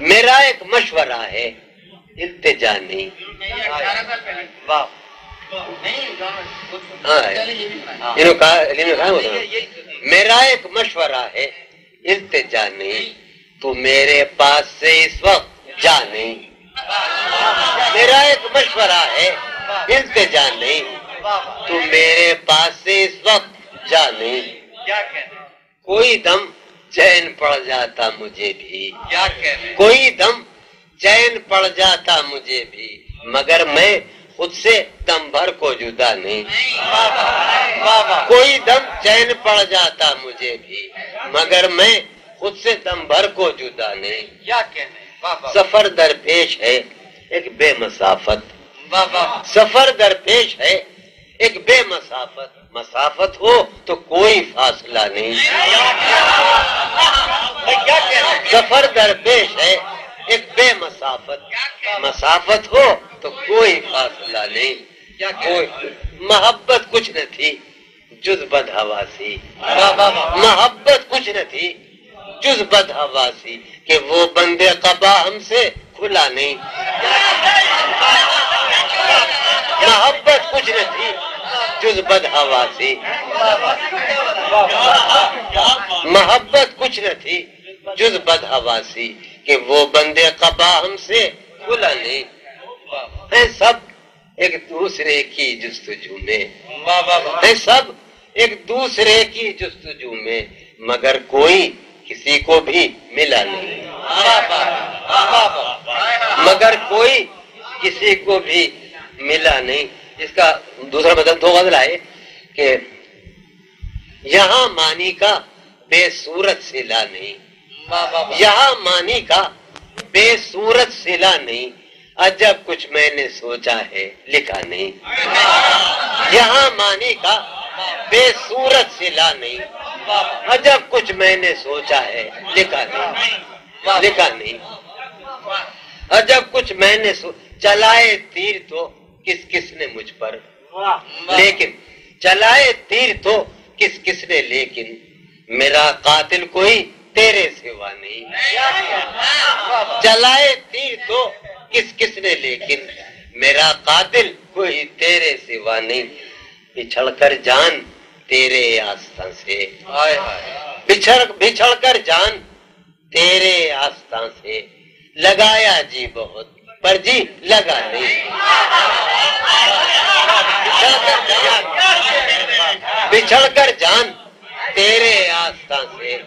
میرا ایک مشورہ ہے التجا نہیں۔ ہاں۔ میرا ایک مشورہ ہے التجا نہیں۔ تو میرے پاس سے اس وقت جا نہیں۔ میرا ایک مشورہ ہے التجا نہیں۔ تو میرے پاس سے اس وقت جا نہیں۔ کوئی دم چین پڑ جاتا مجھے بھی کوئی دم چین پڑ جاتا مجھے بھی مگر میں خود سے دم بھر کو جدا نہیں کوئی دم چین پڑ جاتا مجھے بھی مگر میں خود سے دم بھر کو جدا نہیں سفر درپیش ہے ایک بے مسافت سفر درپیش ہے ایک بے مسافت مسافت ہو تو کوئی فاصلہ نہیں سفر درپیش ہے، ایک بے مسافت۔ مسافت ہو تو کوئی فاصلہ نہیں۔ کوئی محبت کچھ نہ تھی، جز بد حواسی محبت کچھ نہ تھی، جز بد حواسی کہ وہ بندے قبا ہم سے کھلا نہیں۔ محبت کچھ نہ تھی، جز بد حواسی محبت کچھ نہ تھی، جز بد حواسی کہ وہ بندے قبا ہم سے کھلا نہیں۔ ہیں سب ایک دوسرے کی جستجو میں۔ ہیں سب ایک دوسرے کی جستجو میں، مگر کوئی کسی کو بھی ملا نہیں۔ مگر کوئی کسی کو بھی ملا نہیں۔ اس کا دوسرا مطلب دو غزل آئے کہ یہاں مانی کا بے صورت سلا نہیں یہاں مانی کا بے صورت سلا نہیں۔ عجب کچھ میں نے سوچا ہے لکھا نہیں۔ یہاں مانی کا بے صورت سلا نہیں۔ عجب کچھ میں نے سوچا ہے لکھا نہیں۔ لکھا نہیں۔ عجب کچھ میں نے. چلائے تیر تو کس کس نے مجھ پر؟ لیکن چلائے تیر تو کس کس نے لیکن میرا قاتل کوئی تیرے سوا نہیں۔ چلائے تیر تو کس کس نے، لیکن میرا قاتل کوئی تیرے سوا نہیں۔ بچھڑ کر جان تیرے آستان سے۔ بچھڑ بچھڑ کر جان تیرے آستان سے۔ لگایا جی بہت، پر جی لگا نہیں۔ بچھڑ کر جان تیرے آستان سے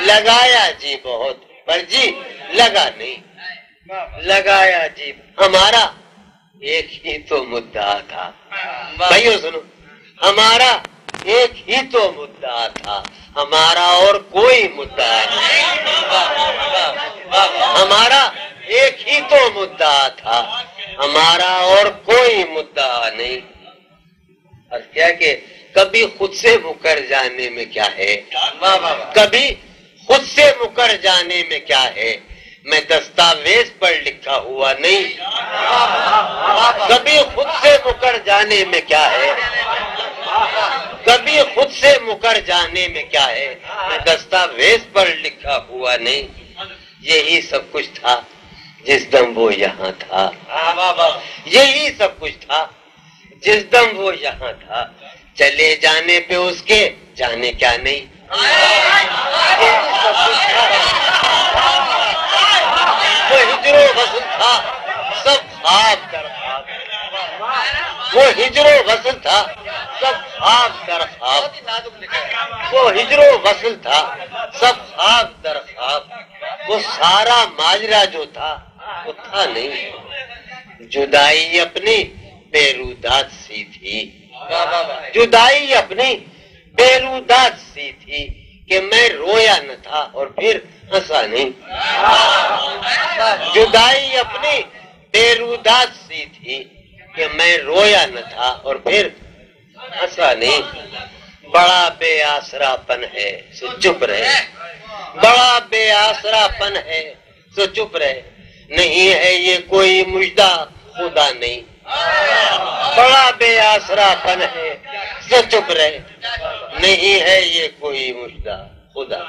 لگایا جی بہت، پر جی لگا نہیں۔ لگایا جی ہمارا ایک ہی تو مدعا تھا۔ بھائیو سنو، ہمارا ایک ہی تو مدعا تھا۔ ہمارا اور کوئی مدعا نہیں۔ ہمارا ایک ہی تو مدعا تھا۔ ہمارا اور کوئی مدعا نہیں۔ اور کیا کہ کبھی خود سے مکر جانے میں کیا ہے؟ کبھی خود سے مکر جانے میں کیا ہے؟ میں دستاویز پر لکھا ہوا نہیں۔ کبھی خود سے مکر جانے میں کیا ہے؟ کبھی خود سے مکر جانے میں کیا ہے؟ میں دستاویز پر لکھا ہوا نہیں۔ یہی سب کچھ تھا جس دم وہ یہاں تھا۔ یہی سب کچھ تھا جس دم وہ یہاں تھا۔ چلے جانے پہ اس کے، جانے کیا نہیں۔ سب وہ ہجر و وصل تھا، سب خواب در خواب۔ وہ ہجر و وصل تھا، سب خواب در خواب۔ وہ ہجر و وصل تھا، سب خواب در خواب۔ وہ سارا ماجرا جو تھا، وہ تھا نہیں۔ جدائی اپنی بے بیرودات سی تھی۔ جدائی اپنی بیرودات سی تھی کہ میں رویا نہ تھا اور پھر ہنسا نہیں۔ جدائی اپنی بیرودات سی تھی کہ میں رویا نہ تھا اور پھر ہنسا نہیں۔ بڑا بے آسرا پن ہے، سو چپ رہے۔ بڑا بے آسرا پن ہے، سو چپ رہے۔ نہیں ہے یہ کوئی مجدہ، خدا نہیں۔ بڑا بے آسرا پن ہے جو چپ رہے۔ نہیں ہے یہ کوئی مشدہ خدا۔